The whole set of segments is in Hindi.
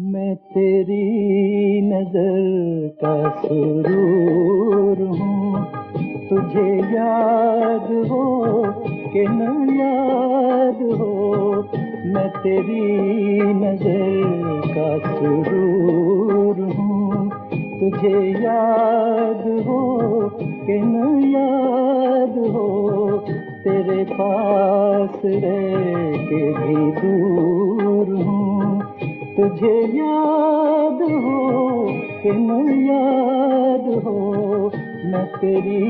मैं तेरी नज़र का सुरूर हूँ। तुझे याद हो कि न याद हो, मैं तेरी नज़र का सुरूर हूँ। तुझे याद हो कि न याद हो, तेरे पास रह के भी दूर हूँ। तुझे याद हो कि न याद हो मैं तेरी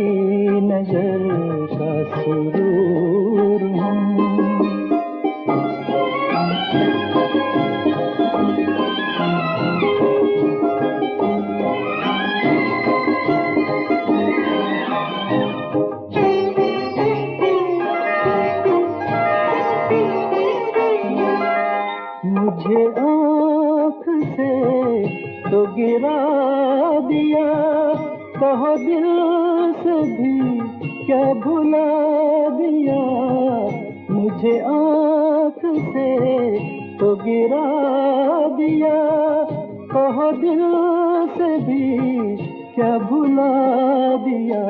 नजर का सुरूर हूँ तो गिरा दिया। कहो दिल से भी क्या भुला दिया। मुझे आँख से तो गिरा दिया। कहो दिल से भी क्या भुला दिया।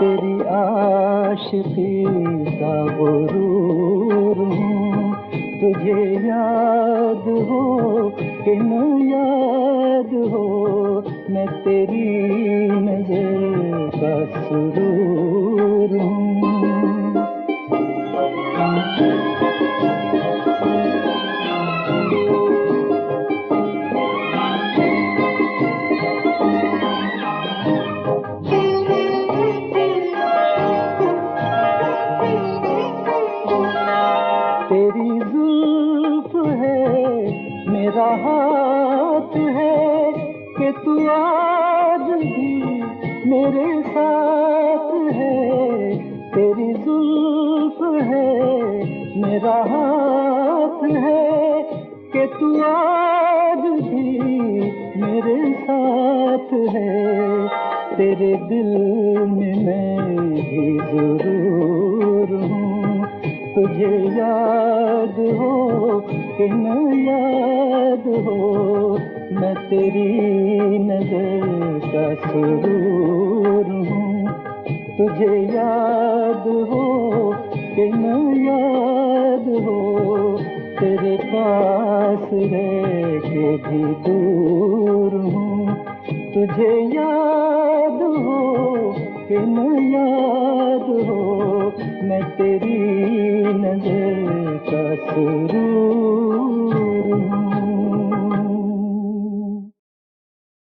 तेरी आशिकी का गुरूर तुझे याद हो कि न याद हो मैं तेरी नज़र का सुरूर हूँ। हाथ है कि तू आज भी मेरे साथ है। तेरी जुल्फ है मेरा हाथ है कि तू आज भी मेरे साथ है। तेरे दिल में मैं कि याद हो, मैं तेरी नज़र का सुरूर हूँ। तुझे याद हो कि याद हो, तेरे पास रह के भी दूर हूँ। तुझे याद हो कि याद हो, मैं तेरी नज़र का सुरूर